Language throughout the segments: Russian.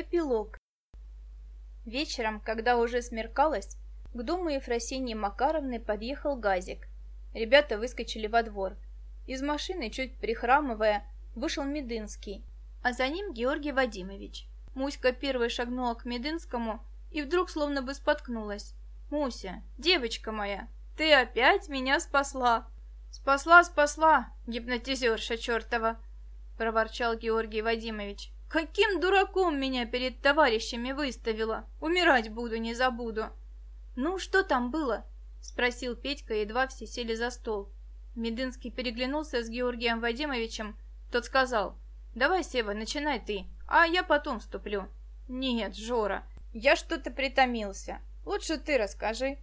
Эпилог. Вечером, когда уже смеркалось, к дому Ефросиньи Макаровны подъехал газик. Ребята выскочили во двор. Из машины, чуть прихрамывая, вышел Медынский, а за ним Георгий Вадимович. Муська первой шагнула к Медынскому и вдруг словно бы споткнулась. «Муся, девочка моя, ты опять меня спасла!» «Спасла, спасла, гипнотизерша чертова!» — проворчал Георгий Вадимович. Каким дураком меня перед товарищами выставила? Умирать буду, не забуду. Ну, что там было? Спросил Петька, едва все сели за стол. Медынский переглянулся с Георгием Вадимовичем. Тот сказал, давай, Сева, начинай ты, а я потом вступлю. Нет, Жора, я что-то притомился. Лучше ты расскажи.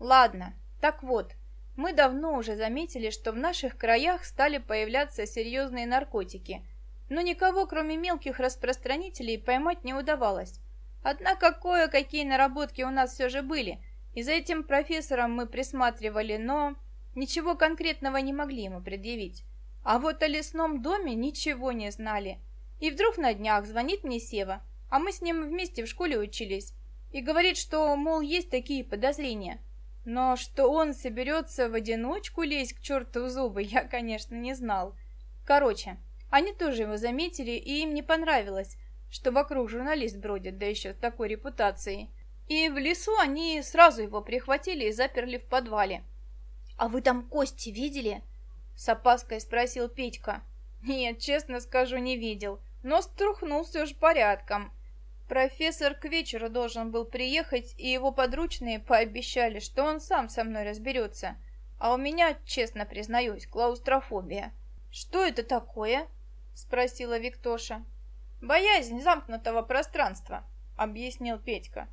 Ладно, так вот, мы давно уже заметили, что в наших краях стали появляться серьезные наркотики – но никого, кроме мелких распространителей, поймать не удавалось. Однако кое-какие наработки у нас все же были, и за этим профессором мы присматривали, но ничего конкретного не могли ему предъявить. А вот о лесном доме ничего не знали. И вдруг на днях звонит мне Сева, а мы с ним вместе в школе учились, и говорит, что, мол, есть такие подозрения. Но что он соберется в одиночку лезть к черту зубы, я, конечно, не знал. Короче, они тоже его заметили, и им не понравилось, что вокруг журналист бродит, да еще с такой репутацией. И в лесу они сразу его прихватили и заперли в подвале. «А вы там кости видели?» — с опаской спросил Петька. «Нет, честно скажу, не видел, но струхнул все же порядком. Профессор к вечеру должен был приехать, и его подручные пообещали, что он сам со мной разберется. А у меня, честно признаюсь, клаустрофобия. Что это такое?» спросила Виктоша. Боязнь замкнутого пространства, объяснил Петька.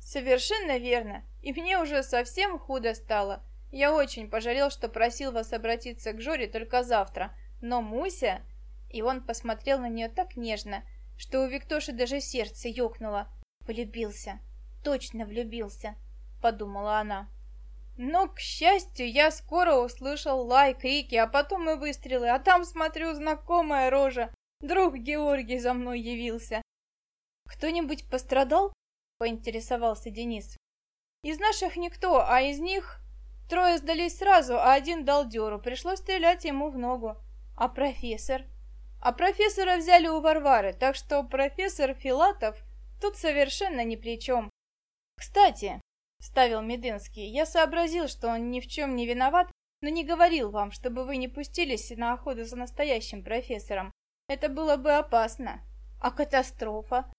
Совершенно верно. И мне уже совсем худо стало. Я очень пожалел, что просил вас обратиться к Жоре только завтра. Но Муся... И он посмотрел на нее так нежно, что у Виктоши даже сердце ёкнуло. Влюбился. Точно влюбился, подумала она. Но, к счастью, я скоро услышал лай, крики, а потом и выстрелы, а там, смотрю, знакомая рожа. Друг Георгий за мной явился. «Кто-нибудь пострадал?» — поинтересовался Денис. «Из наших никто, а из них трое сдались сразу, а один дал дёру. Пришлось стрелять ему в ногу. А профессор?» «А профессора взяли у Варвары, так что профессор Филатов тут совершенно ни при чем. Кстати, Ставил Медынский. Я сообразил, что он ни в чем не виноват, но не говорил вам, чтобы вы не пустились на охоту за настоящим профессором. Это было бы опасно. А катастрофа?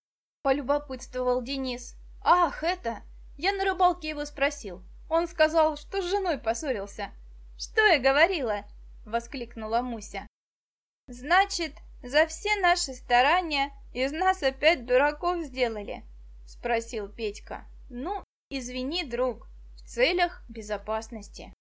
Полюбопытствовал Денис. Ах, это... Я на рыбалке его спросил. Он сказал, что с женой поссорился. Что я говорила? Воскликнула Муся. Значит, за все наши старания из нас опять дураков сделали? Спросил Петька. Ну, Извини, друг, в целях безопасности.